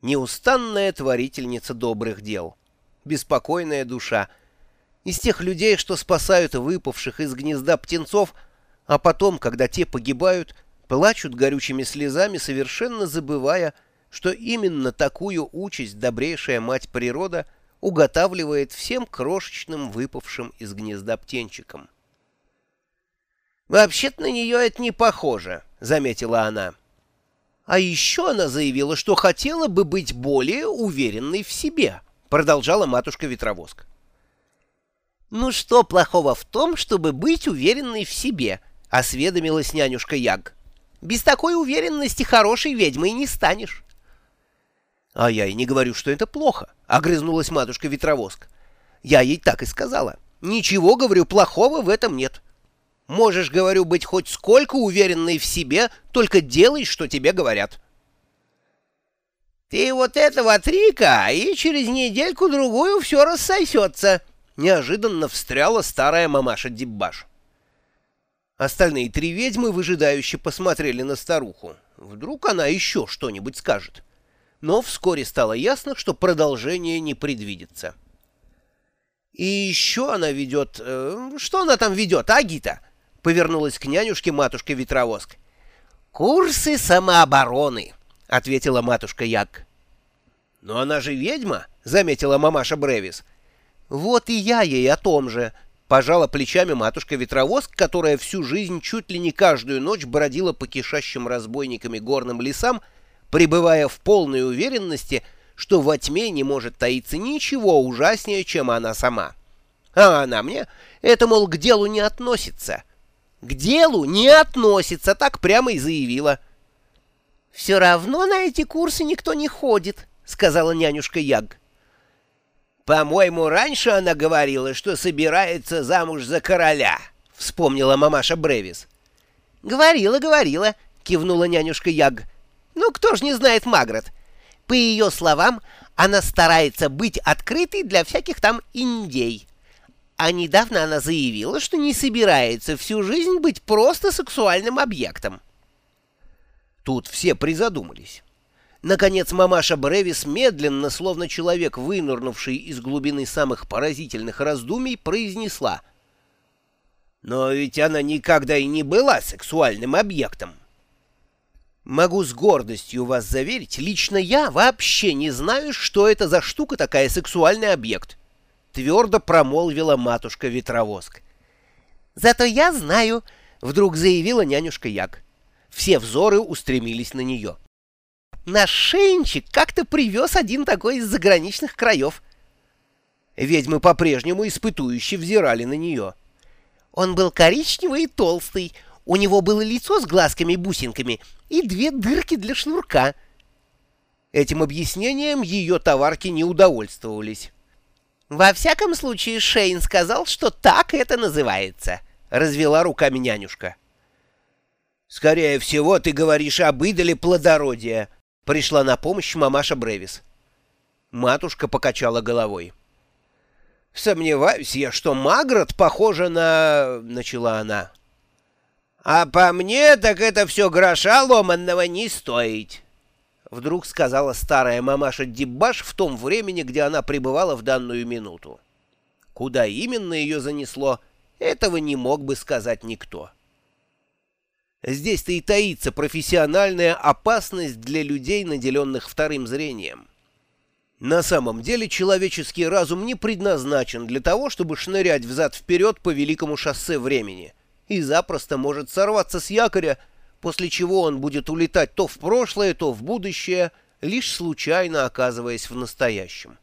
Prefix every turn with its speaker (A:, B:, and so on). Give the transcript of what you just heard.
A: Неустанная творительница добрых дел. Беспокойная душа. Из тех людей, что спасают выпавших из гнезда птенцов, а потом, когда те погибают, плачут горючими слезами, совершенно забывая, что именно такую участь добрейшая мать природа уготавливает всем крошечным выпавшим из гнезда птенчикам. «Вообще-то на нее это не похоже», — заметила она. «А еще она заявила, что хотела бы быть более уверенной в себе», — продолжала матушка-ветровоск. «Ну что плохого в том, чтобы быть уверенной в себе?» — осведомилась нянюшка Яг. «Без такой уверенности хорошей ведьмой не станешь». «А я и не говорю, что это плохо», — огрызнулась матушка-ветровоск. «Я ей так и сказала. Ничего, говорю, плохого в этом нет». Можешь, говорю, быть хоть сколько уверенной в себе, только делай, что тебе говорят. Ты вот этого трика, и через недельку-другую все рассосется, — неожиданно встряла старая мамаша Диббаш. Остальные три ведьмы выжидающе посмотрели на старуху. Вдруг она еще что-нибудь скажет. Но вскоре стало ясно, что продолжение не предвидится. И еще она ведет... Э, что она там ведет, Агита? — повернулась к нянюшке матушка Ветровоск. «Курсы самообороны», — ответила матушка Як. «Но она же ведьма», — заметила мамаша Бревис. «Вот и я ей о том же», — пожала плечами матушка Ветровоск, которая всю жизнь чуть ли не каждую ночь бродила по кишащим разбойниками горным лесам, пребывая в полной уверенности, что во тьме не может таиться ничего ужаснее, чем она сама. А она мне, это, мол, к делу не относится. К делу не относится, так прямо и заявила. — Все равно на эти курсы никто не ходит, — сказала нянюшка Яг. — По-моему, раньше она говорила, что собирается замуж за короля, — вспомнила мамаша Бревис. — Говорила, говорила, — кивнула нянюшка Яг. — Ну, кто ж не знает Магрот? По ее словам, она старается быть открытой для всяких там индей. А недавно она заявила, что не собирается всю жизнь быть просто сексуальным объектом. Тут все призадумались. Наконец мамаша Бревис медленно, словно человек, вынырнувший из глубины самых поразительных раздумий, произнесла. «Но ведь она никогда и не была сексуальным объектом». Могу с гордостью вас заверить, лично я вообще не знаю, что это за штука такая сексуальный объект твердо промолвила матушка-ветровоск. «Зато я знаю», — вдруг заявила нянюшка Як. Все взоры устремились на нее. «Наш шеенчик как-то привез один такой из заграничных краев». Ведьмы по-прежнему испытующе взирали на нее. Он был коричневый и толстый, у него было лицо с глазками-бусинками и две дырки для шнурка. Этим объяснением ее товарки не удовольствовались. «Во всяком случае, Шейн сказал, что так это называется», — развела руками нянюшка. «Скорее всего, ты говоришь об идоле плодородия», — пришла на помощь мамаша Бревис. Матушка покачала головой. «Сомневаюсь я, что Магрот похожа на...» — начала она. «А по мне, так это все гроша ломанного не стоить». — вдруг сказала старая мамаша Дибаш в том времени, где она пребывала в данную минуту. Куда именно ее занесло, этого не мог бы сказать никто. Здесь-то и таится профессиональная опасность для людей, наделенных вторым зрением. На самом деле человеческий разум не предназначен для того, чтобы шнырять взад-вперед по великому шоссе времени, и запросто может сорваться с якоря, после чего он будет улетать то в прошлое, то в будущее, лишь случайно оказываясь в настоящем.